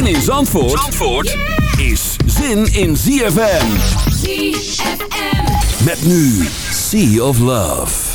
Zin in Zandvoort, Zandvoort is zin in ZFM. ZFM. Met nu Sea of Love.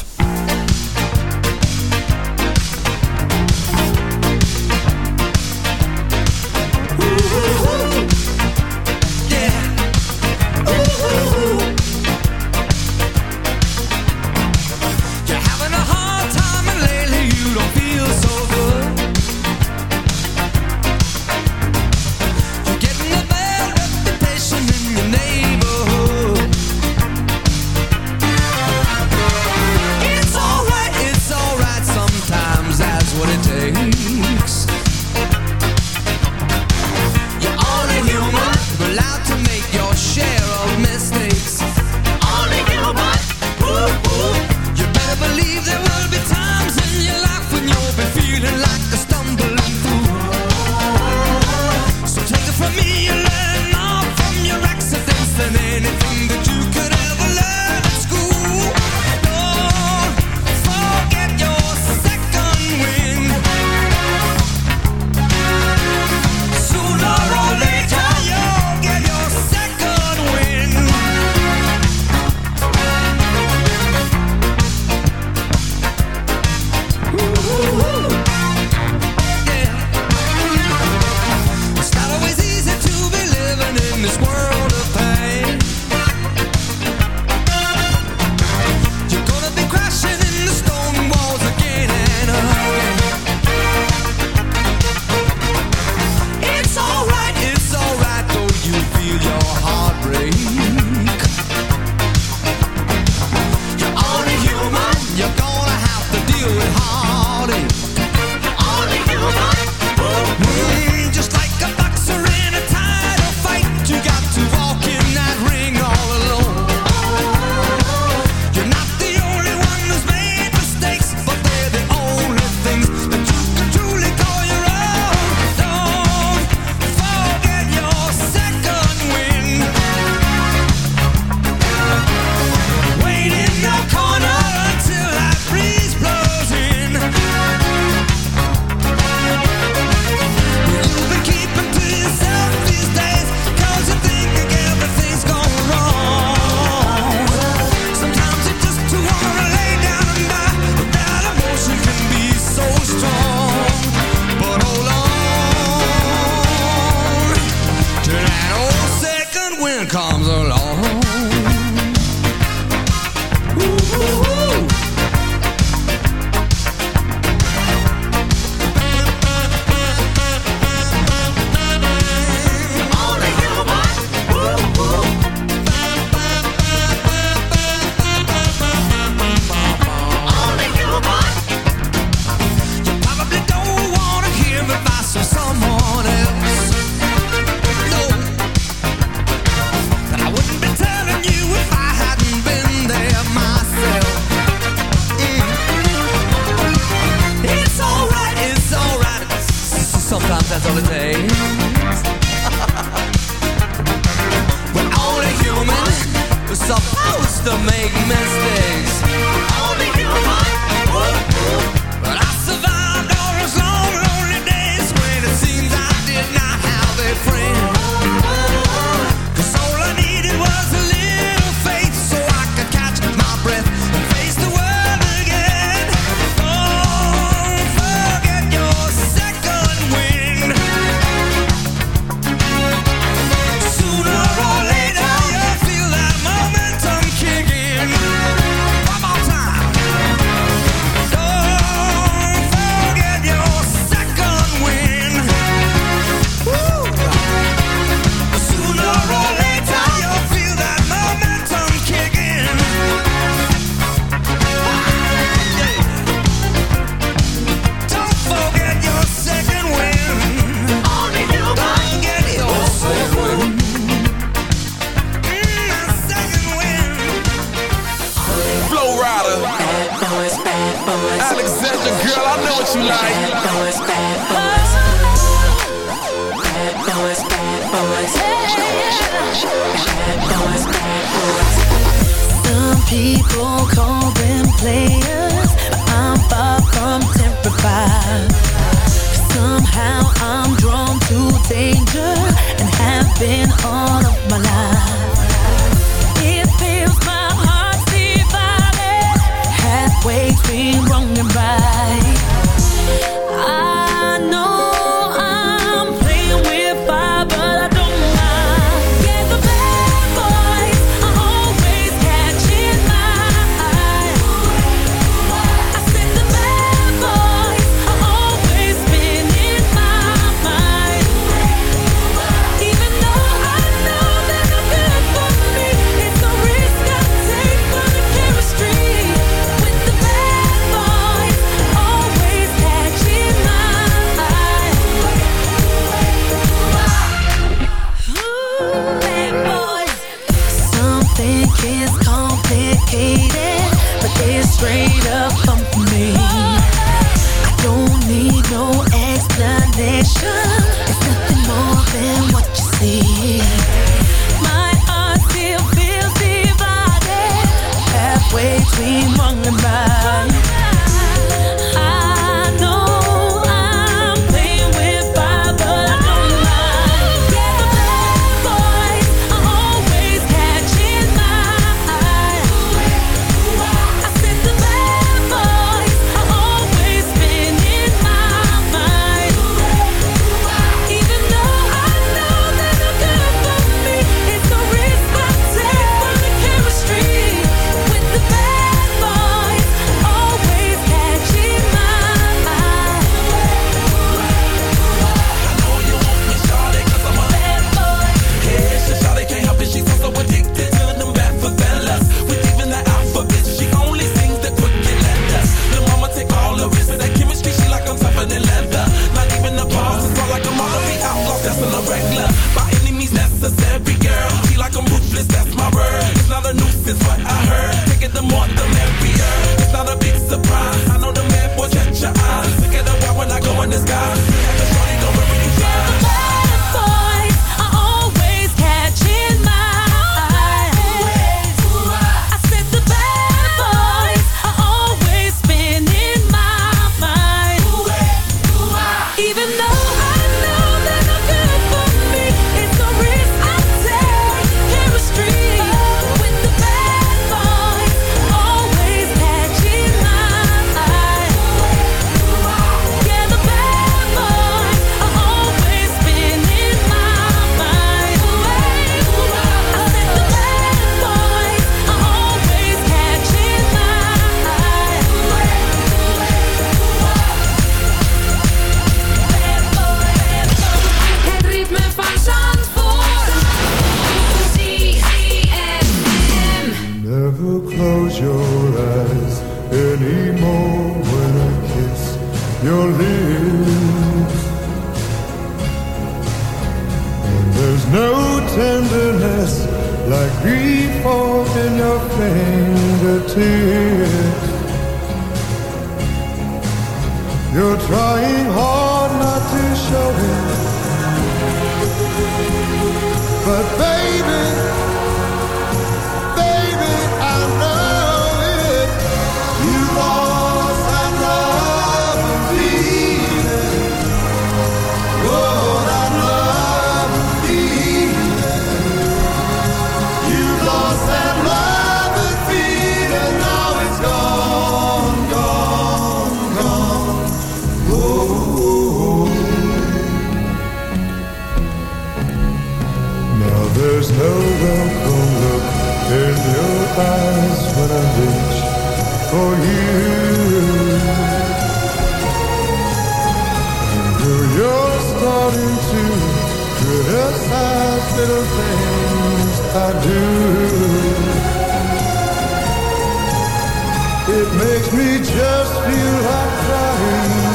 It makes me just feel like crying.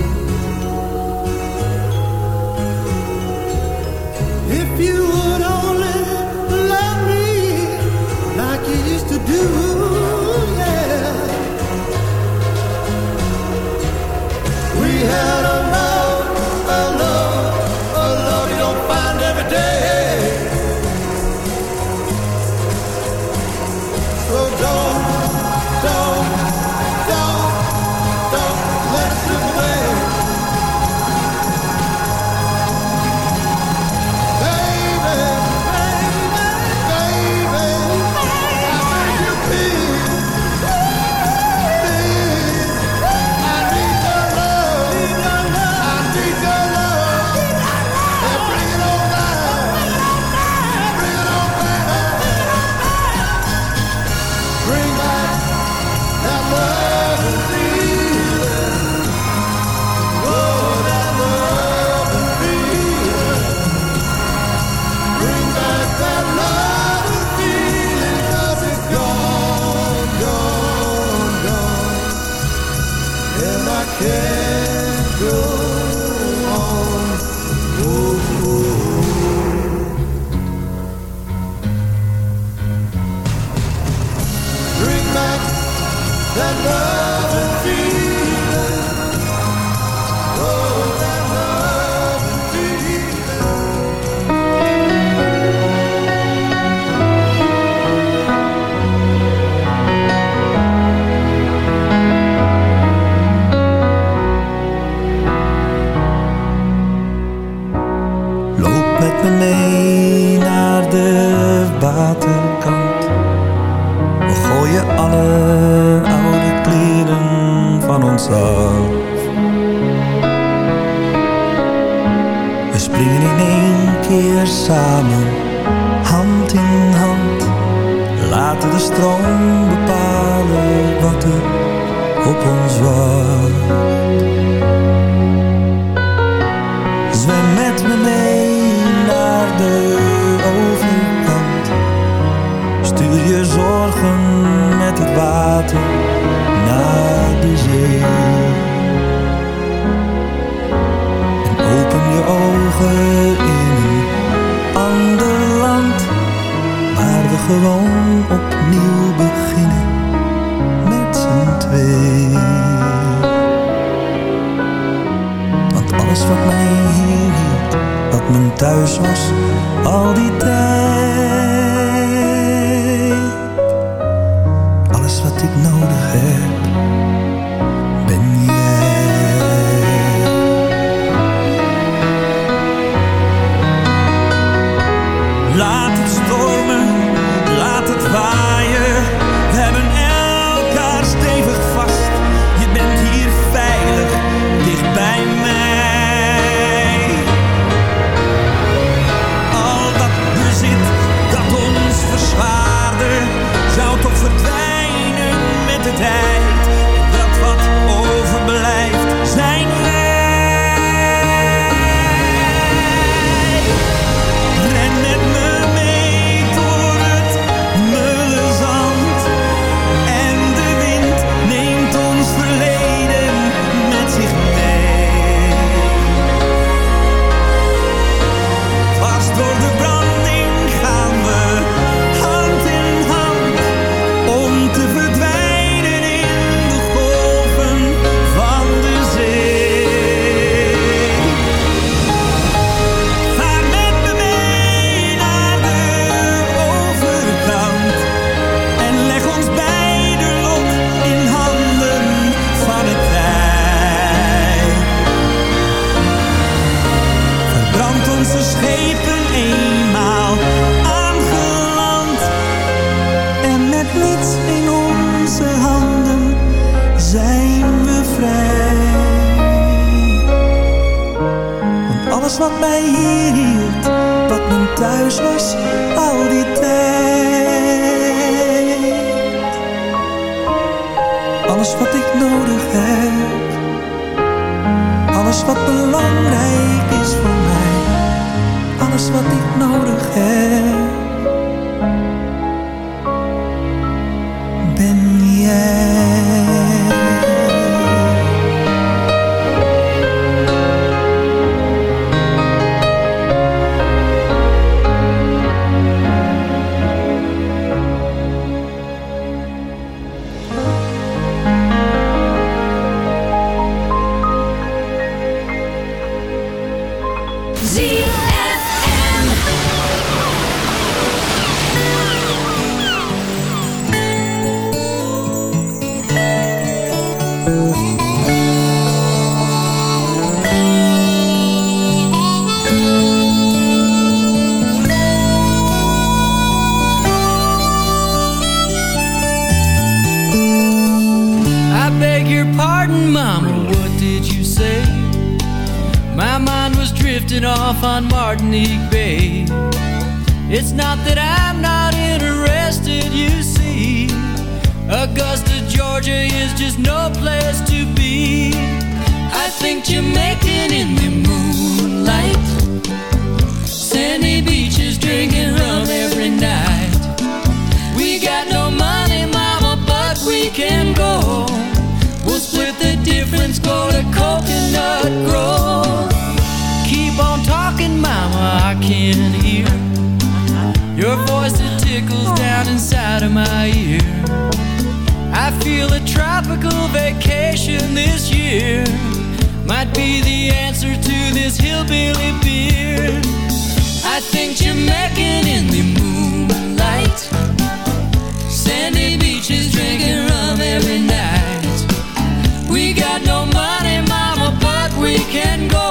and go.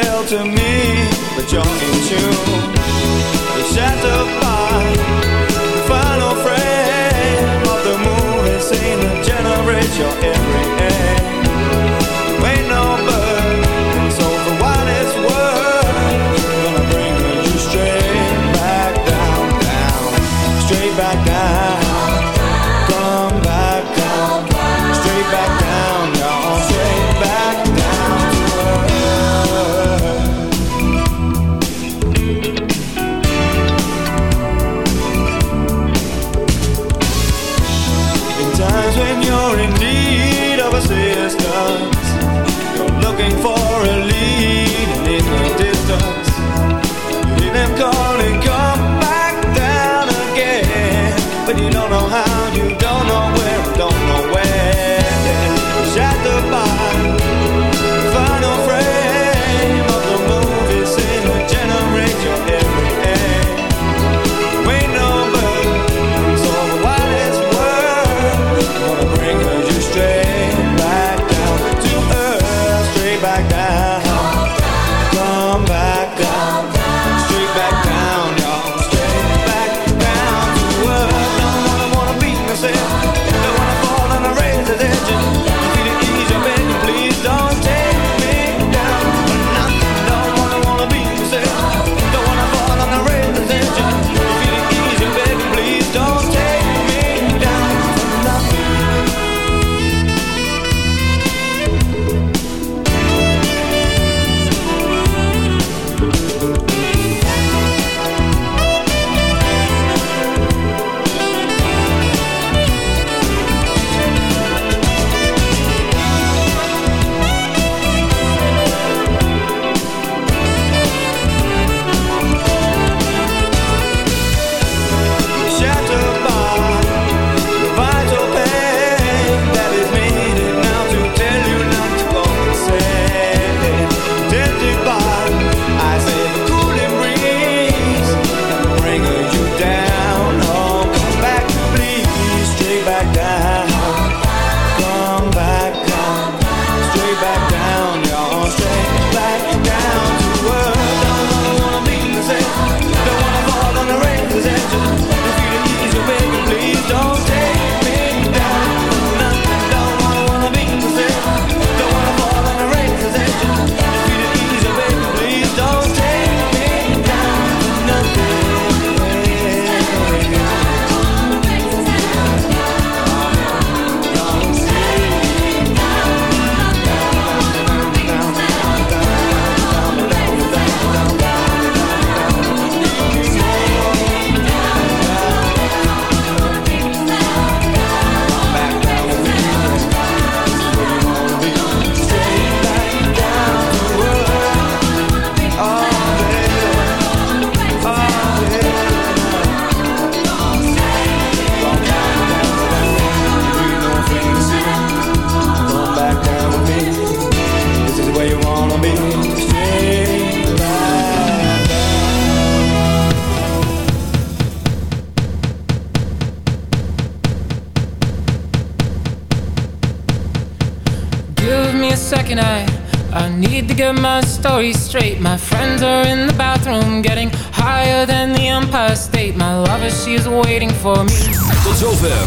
tell to me but you're in tune. The shadow by the final frame of the moon has seen a generation every age.